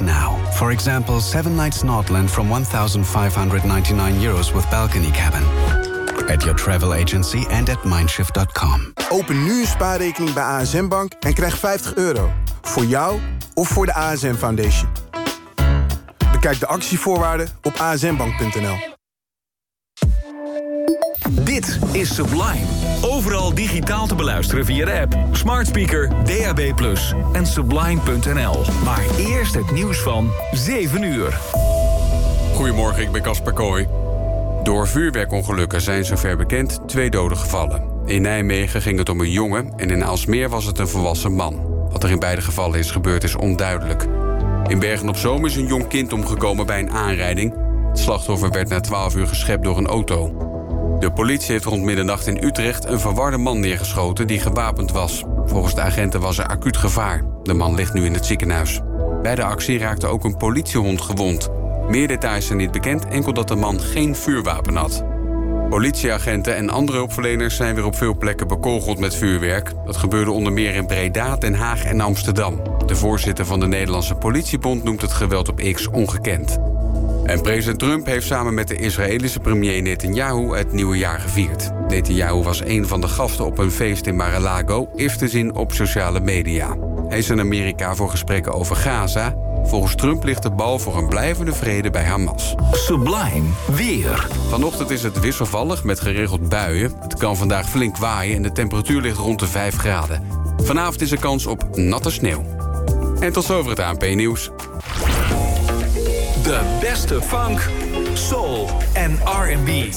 Now, for example, 7 nights Nordland from 1,599 euros with balcony cabin. At your travel agency and at mindshift.com. Open nu een spaarrekening bij ASM Bank en krijg 50 euro. Voor jou of voor de ASM Foundation. Bekijk de actievoorwaarden op asmbank.nl. Dit is Sublime. Overal digitaal te beluisteren via de app, smart speaker, DAB+, en sublime.nl. Maar eerst het nieuws van 7 uur. Goedemorgen, ik ben Casper Kooi. Door vuurwerkongelukken zijn zover bekend twee doden gevallen. In Nijmegen ging het om een jongen en in Aalsmeer was het een volwassen man. Wat er in beide gevallen is gebeurd is onduidelijk. In Bergen-op-Zoom is een jong kind omgekomen bij een aanrijding. Het slachtoffer werd na 12 uur geschept door een auto. De politie heeft rond middernacht in Utrecht een verwarde man neergeschoten die gewapend was. Volgens de agenten was er acuut gevaar. De man ligt nu in het ziekenhuis. Bij de actie raakte ook een politiehond gewond. Meer details zijn niet bekend, enkel dat de man geen vuurwapen had. Politieagenten en andere hulpverleners zijn weer op veel plekken bekogeld met vuurwerk. Dat gebeurde onder meer in Breda, Den Haag en Amsterdam. De voorzitter van de Nederlandse Politiebond noemt het geweld op X ongekend. En president Trump heeft samen met de Israëlische premier Netanyahu het nieuwe jaar gevierd. Netanyahu was een van de gasten op een feest in Mar-a-Lago, is te zien op sociale media. Hij is in Amerika voor gesprekken over Gaza. Volgens Trump ligt de bal voor een blijvende vrede bij Hamas. Sublime weer. Vanochtend is het wisselvallig met geregeld buien. Het kan vandaag flink waaien en de temperatuur ligt rond de 5 graden. Vanavond is er kans op natte sneeuw. En tot zover het ANP-nieuws. De beste funk, soul en R&B.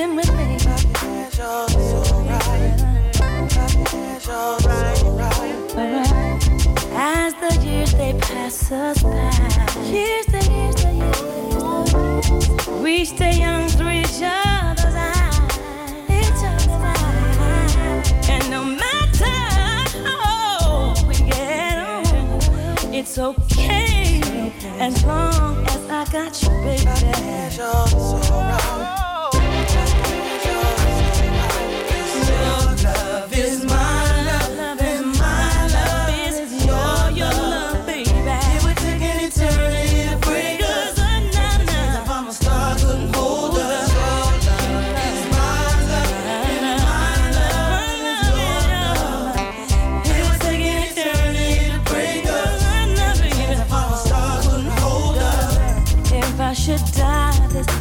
You're with me. As the years they pass us by, years the years the years, we stay young through each other's eyes, each other's eyes. And no matter how we get on, it's okay as long as I got you, baby.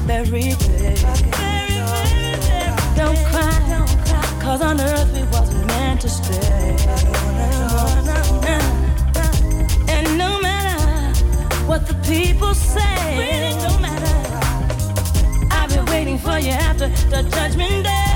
Very big. Don't cry, cause on earth we wasn't meant to stay. And no matter what the people say, it don't matter. I've been waiting for you after the judgment day.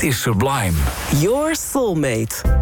Dit is Sublime. Your soulmate.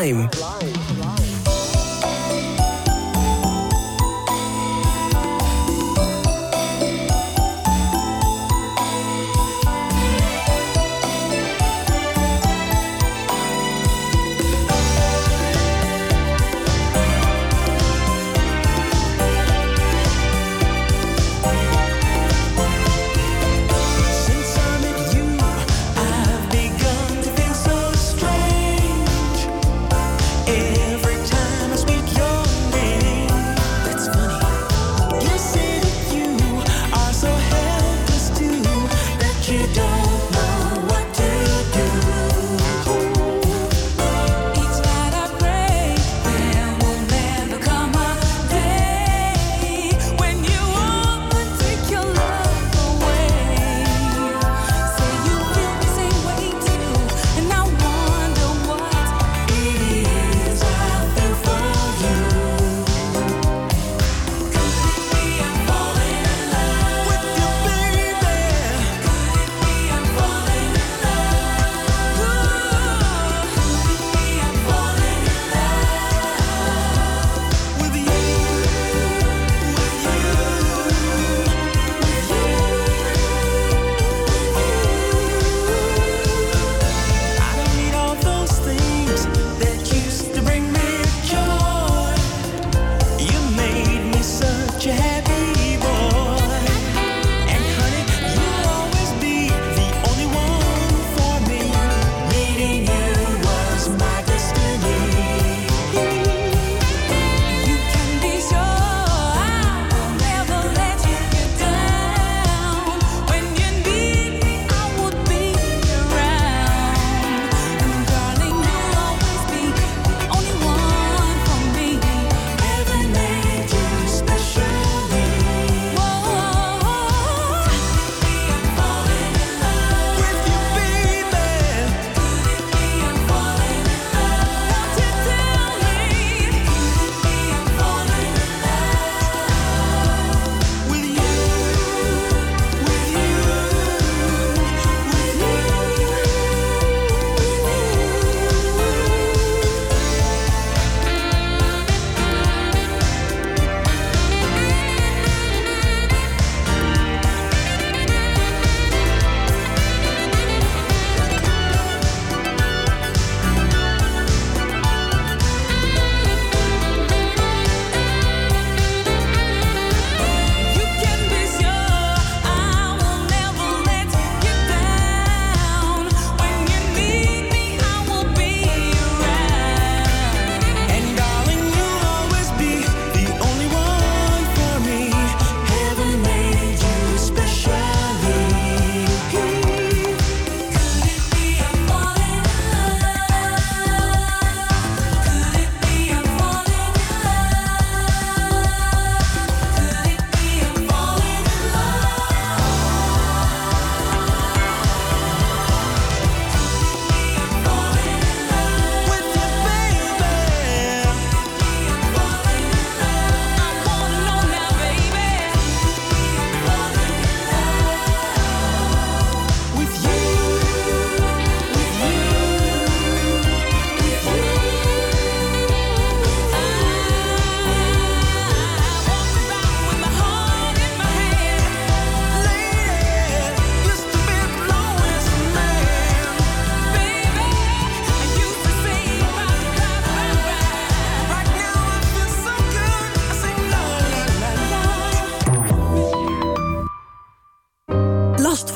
Sublime.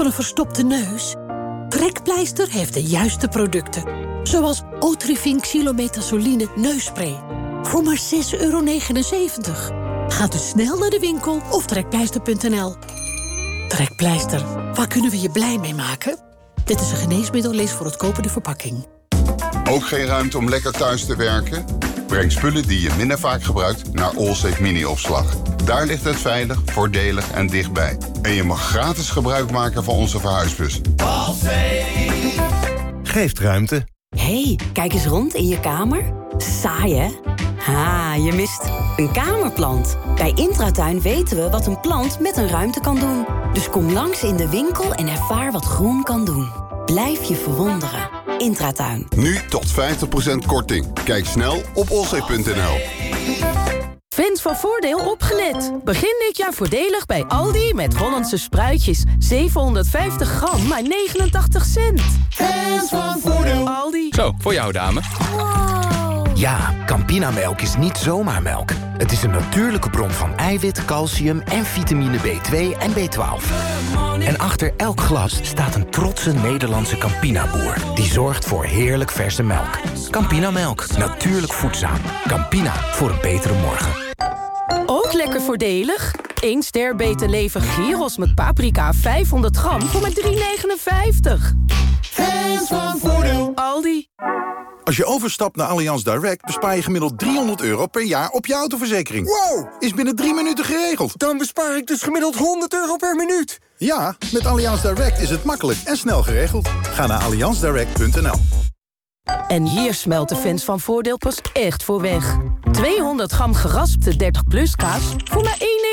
Een verstopte neus? Trekpleister heeft de juiste producten. Zoals Otrivin Xylometazoline neusspray. Voor maar 6,79 euro. Ga dus snel naar de winkel of trekpleister.nl. Trekpleister, waar kunnen we je blij mee maken? Dit is een geneesmiddel, lees voor het kopen de verpakking. Ook geen ruimte om lekker thuis te werken? Breng spullen die je minder vaak gebruikt naar Allsafe Mini-opslag. Daar ligt het veilig, voordelig en dichtbij. En je mag gratis gebruik maken van onze verhuisbus. Geeft ruimte. hey, kijk eens rond in je kamer. Saai, hè? Ha, je mist een kamerplant. Bij Intratuin weten we wat een plant met een ruimte kan doen. Dus kom langs in de winkel en ervaar wat groen kan doen. Blijf je verwonderen. Intratuin. Nu tot 50% korting. Kijk snel op allsafe.nl. Fans van Voordeel opgelet. Begin dit jaar voordelig bij Aldi met Hollandse spruitjes. 750 gram, maar 89 cent. Fans van Voordeel. Aldi. Zo, voor jou dame. Ja, Campinamelk is niet zomaar melk. Het is een natuurlijke bron van eiwit, calcium en vitamine B2 en B12. En achter elk glas staat een trotse Nederlandse Campina-boer... die zorgt voor heerlijk verse melk. Campinamelk, natuurlijk voedzaam. Campina, voor een betere morgen. Ook lekker voordelig. 1 ster beter leven gyros met paprika 500 gram voor maar 3,59. Fans van Voordeel. Aldi. Als je overstapt naar Allianz Direct bespaar je gemiddeld 300 euro per jaar op je autoverzekering. Wow! Is binnen drie minuten geregeld. Dan bespaar ik dus gemiddeld 100 euro per minuut. Ja, met Allianz Direct is het makkelijk en snel geregeld. Ga naar allianzdirect.nl. En hier smelt de fans van Voordeel pas echt voor weg. 200 gram geraspte 30 plus kaas voor maar 1,59.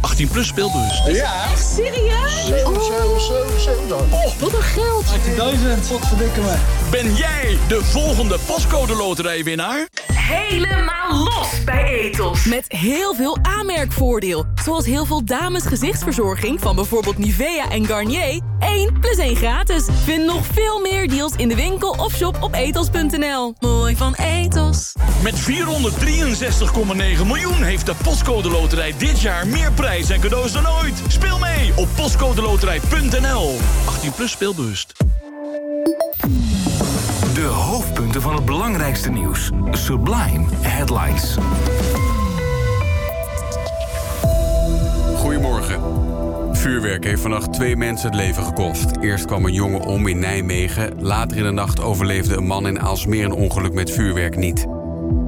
18 plus speelbus. Ja. Echt serieus? 7, 7, 7, 7 dan. Oh, wat een geld. 18.000. Wat verdikken me. Ben jij de volgende postcode loterijwinnaar? Helemaal los bij Etos. Met heel veel aanmerkvoordeel. Zoals heel veel dames gezichtsverzorging van bijvoorbeeld Nivea en Garnier. 1 plus 1 gratis. Vind nog veel meer deals in de winkel of shop op etos.nl. Mooi van Etos. Met 463,9 miljoen heeft de postcode loterij dit jaar meer prijs en cadeaus dan ooit. Speel mee op postcodeloterij.nl. 18 plus speelbewust. De hoofdpunten van het belangrijkste nieuws. Sublime Headlines. Goedemorgen. Vuurwerk heeft vannacht twee mensen het leven gekost. Eerst kwam een jongen om in Nijmegen. Later in de nacht overleefde een man in Aalsmeer een ongeluk met vuurwerk niet.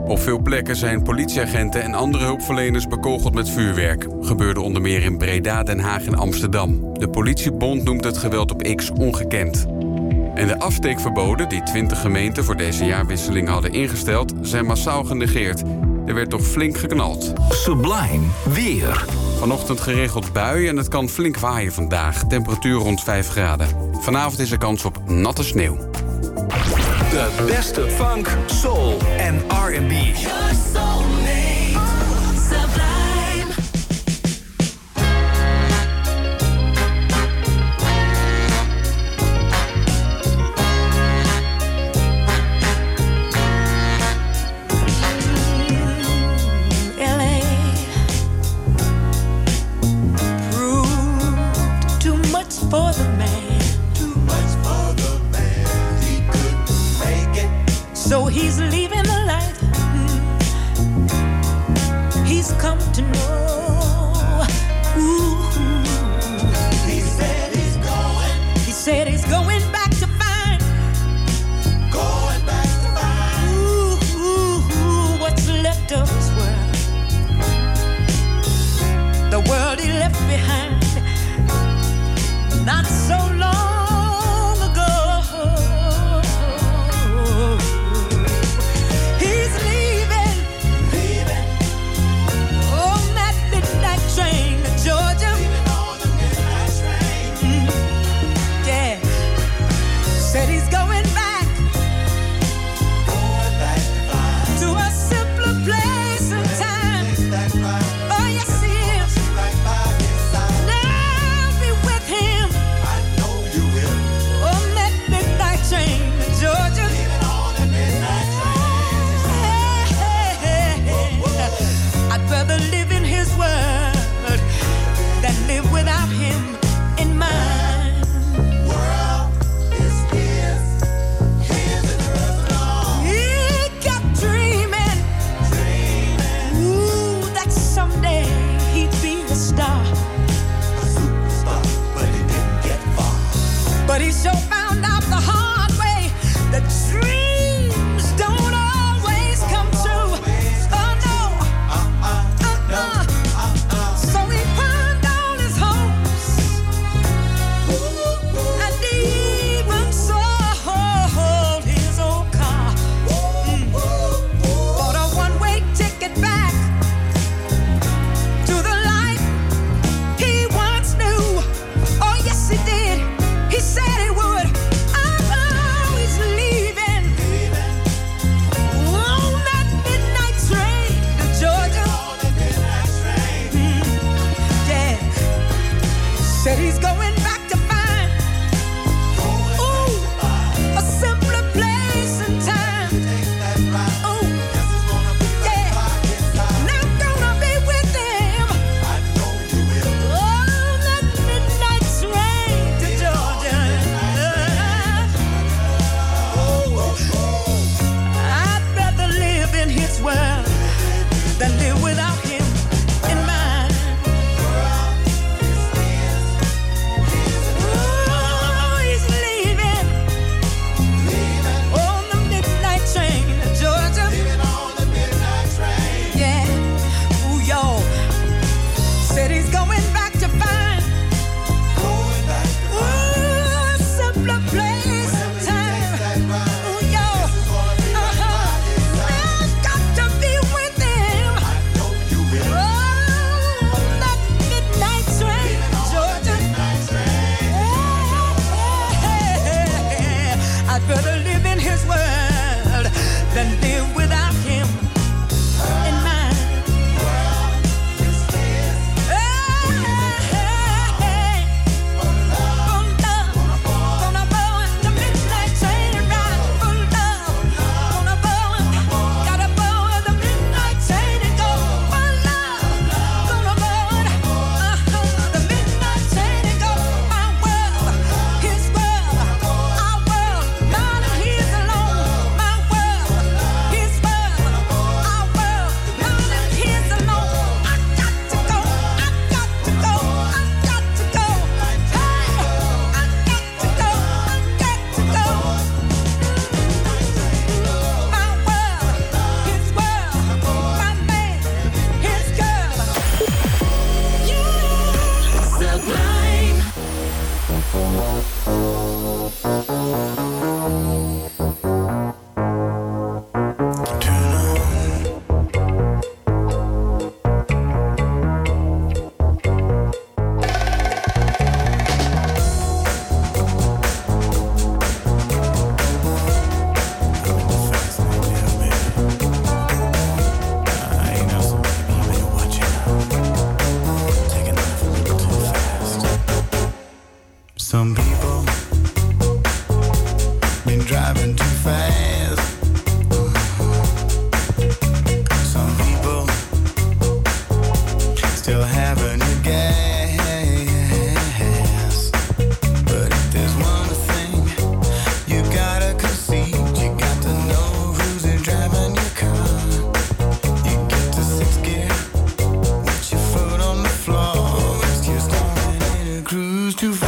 Op veel plekken zijn politieagenten en andere hulpverleners bekogeld met vuurwerk. Gebeurde onder meer in Breda, Den Haag en Amsterdam. De politiebond noemt het geweld op X ongekend. En de afsteekverboden die 20 gemeenten voor deze jaarwisseling hadden ingesteld... zijn massaal genegeerd. Er werd toch flink geknald. Sublime Weer. Vanochtend geregeld buien en het kan flink waaien vandaag. Temperatuur rond 5 graden. Vanavond is er kans op natte sneeuw. De beste funk, soul en R&B. Too far.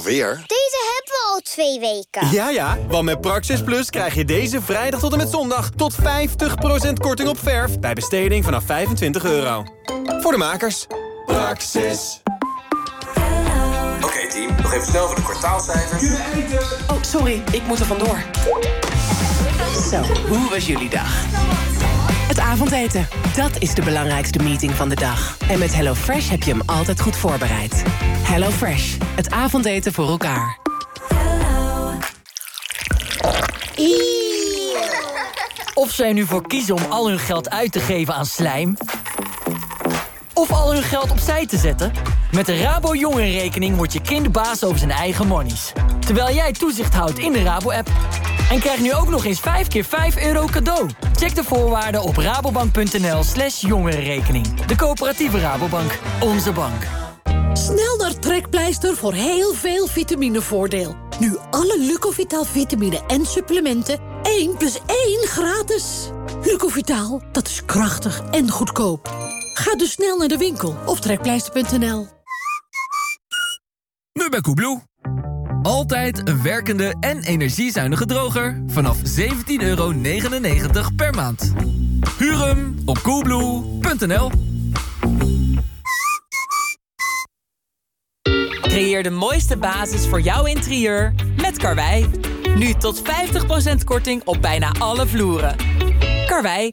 Alweer? Deze hebben we al twee weken. Ja, ja, want met Praxis Plus krijg je deze vrijdag tot en met zondag... tot 50% korting op verf bij besteding vanaf 25 euro. Voor de makers. Praxis. Oké team, nog even snel voor de kwartaalcijfers. Oh, sorry, ik moet er vandoor. Zo, hoe was jullie dag? Het avondeten, dat is de belangrijkste meeting van de dag. En met HelloFresh heb je hem altijd goed voorbereid. HelloFresh, het avondeten voor elkaar. Of zij nu voor kiezen om al hun geld uit te geven aan slijm... of al hun geld opzij te zetten... met de Rabo Jongerenrekening wordt je kind baas over zijn eigen monies. Terwijl jij toezicht houdt in de Rabo-app. En krijg nu ook nog eens 5 keer 5 euro cadeau. Check de voorwaarden op rabobank.nl slash jongerenrekening. De coöperatieve Rabobank. Onze bank. Snel naar Trekpleister voor heel veel vitaminevoordeel. Nu alle Lucovitaal vitamine en supplementen 1 plus 1 gratis. Lucovitaal, dat is krachtig en goedkoop. Ga dus snel naar de winkel of trekpleister.nl. Nu bij Koebloe. Altijd een werkende en energiezuinige droger vanaf 17,99 euro per maand. Huur hem op koebloe.nl. Creëer de mooiste basis voor jouw interieur met Karwei. Nu tot 50% korting op bijna alle vloeren. Karwei,